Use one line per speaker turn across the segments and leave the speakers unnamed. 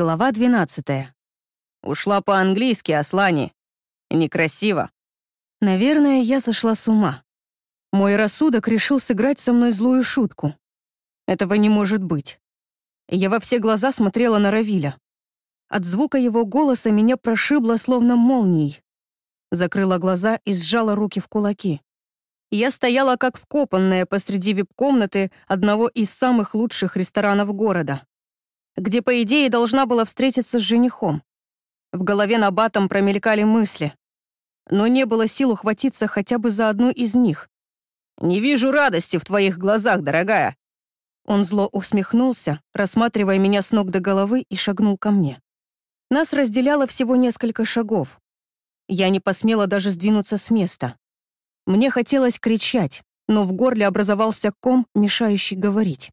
Глава 12.
Ушла по-английски, Аслани. Некрасиво.
Наверное, я сошла с ума. Мой рассудок решил сыграть со мной злую шутку. Этого не может быть. Я во все глаза смотрела на Равиля. От звука его голоса меня прошибло словно молнией. Закрыла глаза и сжала руки в кулаки. Я стояла как вкопанная посреди вип-комнаты одного из самых лучших ресторанов города где, по идее, должна была встретиться с женихом. В голове на промелькали мысли. Но не было сил ухватиться хотя бы за одну из них.
«Не вижу радости в твоих глазах, дорогая!»
Он зло усмехнулся, рассматривая меня с ног до головы и шагнул ко мне. Нас разделяло всего несколько шагов. Я не посмела даже сдвинуться с места. Мне хотелось кричать, но в горле образовался ком, мешающий говорить.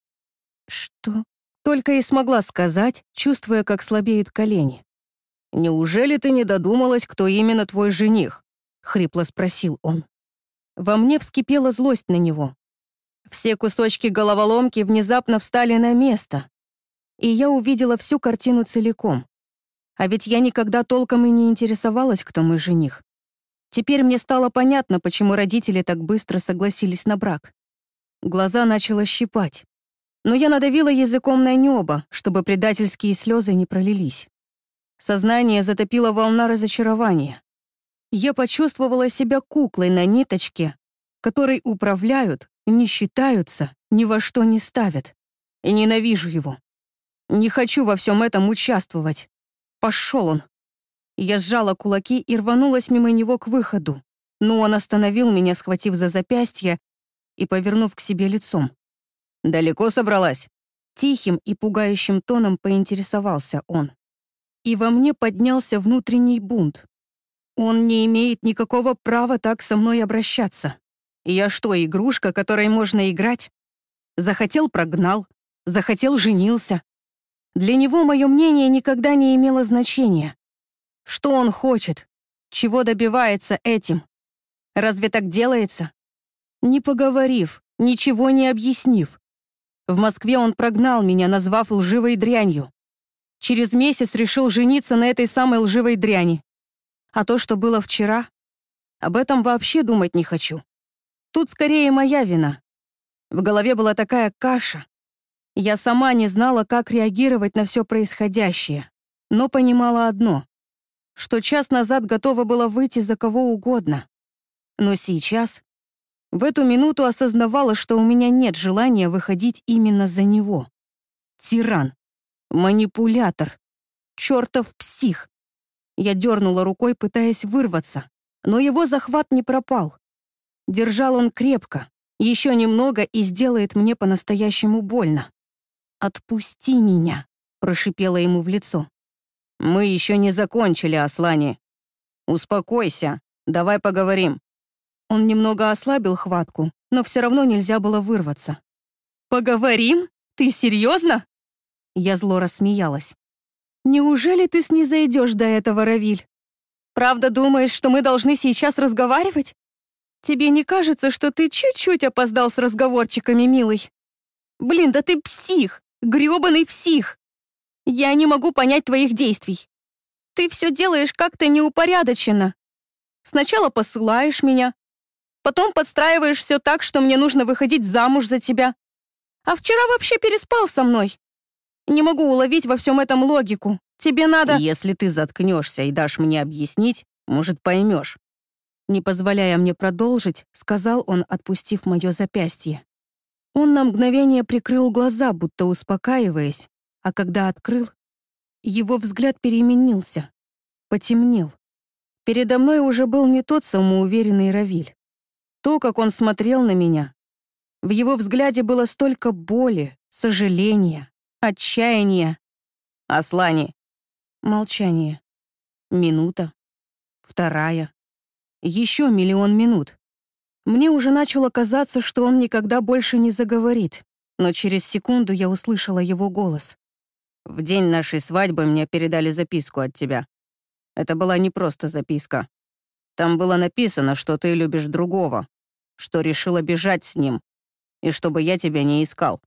«Что? Только и смогла сказать, чувствуя, как слабеют колени.
«Неужели ты не додумалась, кто именно твой жених?»
— хрипло спросил он. Во мне вскипела злость на него. Все кусочки головоломки внезапно встали на место, и я увидела всю картину целиком. А ведь я никогда толком и не интересовалась, кто мой жених. Теперь мне стало понятно, почему родители так быстро согласились на брак. Глаза начало щипать но я надавила языком на небо, чтобы предательские слезы не пролились. Сознание затопило волна разочарования. Я почувствовала себя куклой на ниточке, которой управляют, не считаются, ни во что не ставят. И ненавижу его. Не хочу во всем этом участвовать. Пошел он. Я сжала кулаки и рванулась мимо него к выходу, но он остановил меня, схватив за запястье и повернув к себе лицом.
«Далеко собралась?»
Тихим и пугающим тоном поинтересовался он. И во мне поднялся внутренний бунт. Он не имеет никакого права так со мной обращаться. Я что, игрушка, которой можно играть? Захотел — прогнал, захотел — женился. Для него мое мнение никогда не имело значения. Что он хочет? Чего добивается этим? Разве так делается? Не поговорив, ничего не объяснив, в Москве он прогнал меня, назвав лживой дрянью. Через месяц решил жениться на этой самой лживой дряни. А то, что было вчера, об этом вообще думать не хочу. Тут скорее моя вина. В голове была такая каша. Я сама не знала, как реагировать на все происходящее, но понимала одно, что час назад готова была выйти за кого угодно. Но сейчас в эту минуту осознавала, что у меня нет желания выходить именно за него. Тиран. Манипулятор. Чертов псих. Я дернула рукой, пытаясь вырваться, но его захват не пропал. Держал он крепко. Еще немного и сделает мне по-настоящему больно. «Отпусти меня», — прошипела ему в лицо.
«Мы еще не закончили, Аслани. Успокойся, давай поговорим.
Он немного ослабил хватку, но все равно нельзя было вырваться. «Поговорим? Ты серьезно?» Я зло рассмеялась. «Неужели ты снизойдешь до этого, Равиль? Правда думаешь, что мы должны сейчас разговаривать? Тебе не кажется, что ты чуть-чуть опоздал с разговорчиками, милый? Блин, да ты псих, грёбаный псих. Я не могу понять твоих действий. Ты все делаешь как-то неупорядоченно. Сначала посылаешь меня, Потом подстраиваешь все так, что мне нужно выходить замуж за тебя. А вчера вообще переспал со мной. Не могу уловить во всем этом логику. Тебе надо...»
«Если ты заткнешься и дашь мне объяснить, может, поймешь».
Не позволяя мне продолжить, сказал он, отпустив мое запястье. Он на мгновение прикрыл глаза, будто успокаиваясь, а когда открыл, его взгляд переменился, потемнел. Передо мной уже был не тот самоуверенный Равиль. То, как он смотрел на меня. В его взгляде было столько боли, сожаления, отчаяния.
«Аслани!»
Молчание. Минута. Вторая. Еще миллион минут. Мне уже начало казаться, что он никогда больше не заговорит, но через секунду я услышала его голос.
«В день нашей свадьбы мне передали записку от тебя. Это была не просто записка. Там было написано, что ты любишь другого, что решила бежать с ним, и чтобы я тебя не искал.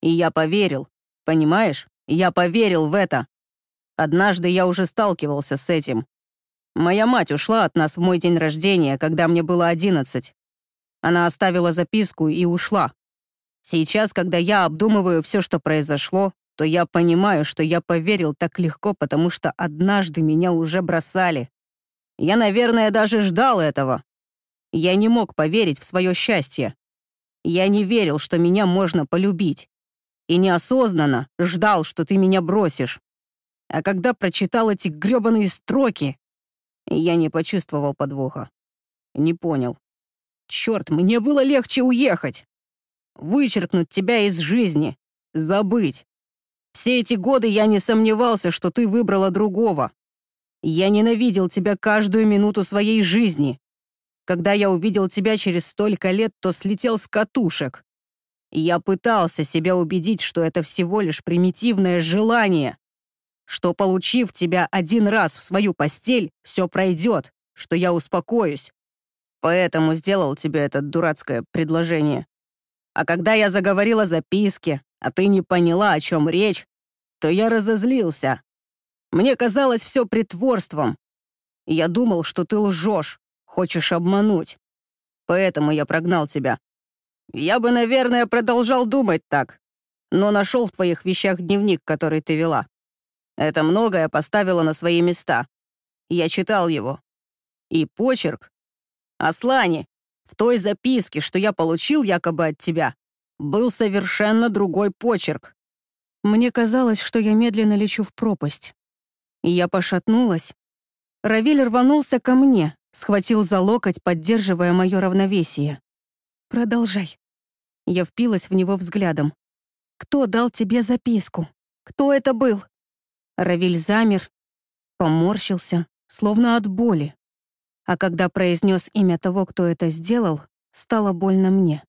И я поверил, понимаешь? Я поверил в это. Однажды я уже сталкивался с этим. Моя мать ушла от нас в мой день рождения, когда мне было одиннадцать. Она оставила записку и ушла. Сейчас, когда я обдумываю все, что произошло, то я понимаю, что я поверил так легко, потому что однажды меня уже бросали. Я, наверное, даже ждал этого. Я не мог поверить в свое счастье. Я не верил, что меня можно полюбить. И неосознанно ждал, что ты меня бросишь. А когда прочитал эти грёбаные строки, я не почувствовал подвоха. Не понял. Черт, мне было легче уехать. Вычеркнуть тебя из жизни. Забыть. Все эти годы я не сомневался, что ты выбрала другого. Я ненавидел тебя каждую минуту своей жизни. Когда я увидел тебя через столько лет, то слетел с катушек. Я пытался себя убедить, что это всего лишь примитивное желание, что, получив тебя один раз в свою постель, все пройдет, что я успокоюсь. Поэтому сделал тебе это дурацкое предложение. А когда я заговорил о записке, а ты не поняла, о чем речь, то я разозлился. Мне казалось все притворством. Я думал, что ты лжешь, хочешь обмануть. Поэтому я прогнал тебя. Я бы, наверное, продолжал думать так, но нашел в твоих вещах дневник, который ты вела. Это многое поставило на свои места. Я читал его. И почерк. Аслане, в той записке, что я получил якобы от тебя, был совершенно другой почерк.
Мне казалось, что я медленно лечу в пропасть. И я пошатнулась. Равиль рванулся ко мне, схватил за локоть, поддерживая мое равновесие. «Продолжай». Я впилась в него взглядом. «Кто дал тебе записку? Кто это был?» Равиль замер, поморщился, словно от боли. А когда произнес имя того, кто это сделал, стало больно мне.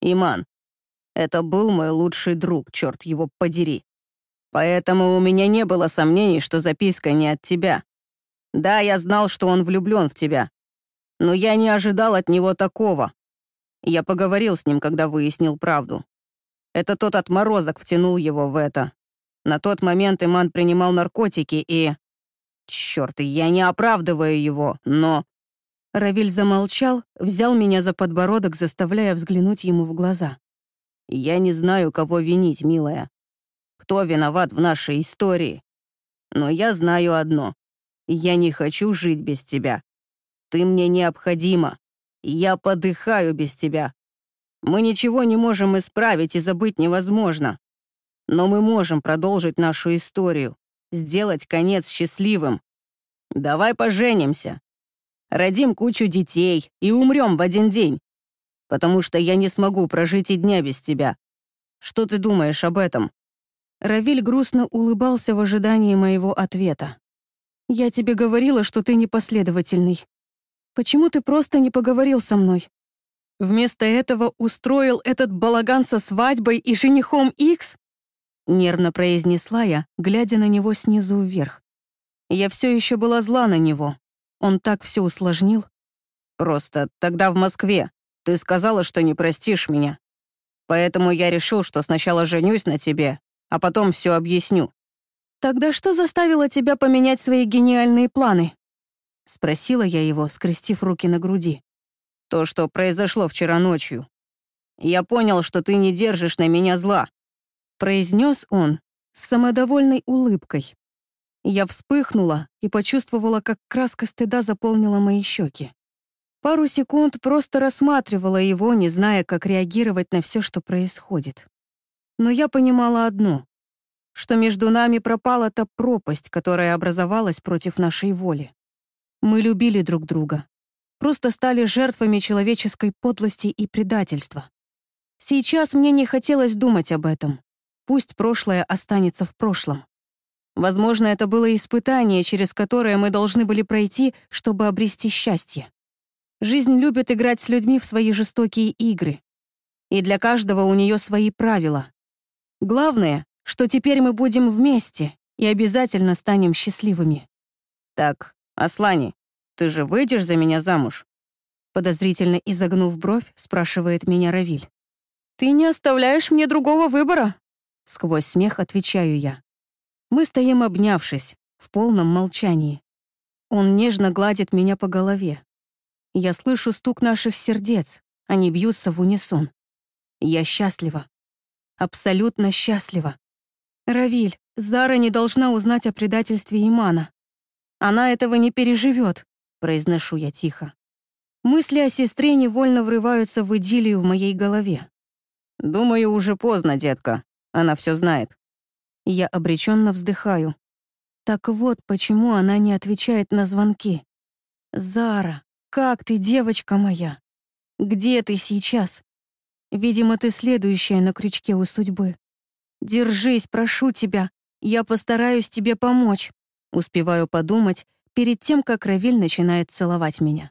«Иман, это был мой лучший друг, черт его подери. Поэтому у меня не было сомнений, что записка не от тебя. Да, я знал, что он влюблен в тебя. Но я не ожидал от него такого. Я поговорил с ним, когда выяснил правду. Это тот отморозок втянул его в это. На тот момент Иман принимал наркотики и... Черт, я не оправдываю его, но...
Равиль замолчал, взял меня за подбородок, заставляя взглянуть ему в глаза.
«Я не знаю, кого винить, милая. Кто виноват в нашей истории? Но я знаю одно. Я не хочу жить без тебя. Ты мне необходима. Я подыхаю без тебя. Мы ничего не можем исправить и забыть невозможно. Но мы можем продолжить нашу историю, сделать конец счастливым. Давай поженимся. Родим кучу детей и умрем в один день. Потому что я не смогу прожить и дня без тебя. Что ты думаешь об этом?»
Равиль грустно улыбался в ожидании моего ответа. «Я тебе говорила, что ты непоследовательный. Почему ты просто не поговорил со мной? Вместо этого устроил этот балаган со свадьбой и женихом Икс? Нервно произнесла я, глядя на него снизу вверх. Я все еще была зла на него. Он так все усложнил.
«Просто тогда в Москве. Ты сказала, что не простишь меня. Поэтому я решил, что сначала женюсь на тебе, а потом все объясню».
«Тогда что заставило тебя поменять свои гениальные планы?» Спросила я его, скрестив руки на груди.
«То, что произошло вчера ночью. Я понял, что ты не держишь на меня зла произнес он с самодовольной улыбкой. Я вспыхнула и почувствовала, как краска стыда заполнила мои щеки. Пару секунд просто рассматривала его, не зная, как реагировать на все, что происходит. Но я понимала одно, что между нами пропала та пропасть, которая образовалась против нашей воли. Мы любили друг друга, просто стали жертвами человеческой подлости и предательства. Сейчас мне не хотелось думать об этом. Пусть прошлое останется в прошлом. Возможно, это было испытание, через которое мы должны были пройти, чтобы обрести счастье. Жизнь любит играть с людьми в свои жестокие игры. И для каждого у нее свои правила. Главное, что теперь мы будем вместе и обязательно станем счастливыми. «Так, Аслани, ты же выйдешь за меня замуж?»
Подозрительно изогнув бровь, спрашивает меня Равиль. «Ты не оставляешь мне другого выбора», Сквозь смех отвечаю я. Мы стоим обнявшись, в полном молчании. Он нежно гладит меня по голове. Я слышу стук наших сердец, они бьются в унисон. Я счастлива. Абсолютно счастлива. Равиль, Зара не должна узнать о предательстве Имана. Она этого не переживет, произношу я тихо. Мысли о сестре невольно врываются в идиллию в моей голове.
«Думаю, уже поздно, детка. Она все знает».
Я обреченно вздыхаю. Так вот, почему она не отвечает на звонки. «Зара, как ты, девочка моя? Где ты сейчас? Видимо, ты следующая на крючке у судьбы. Держись, прошу тебя. Я постараюсь тебе помочь». Успеваю подумать перед тем, как Равиль начинает целовать меня.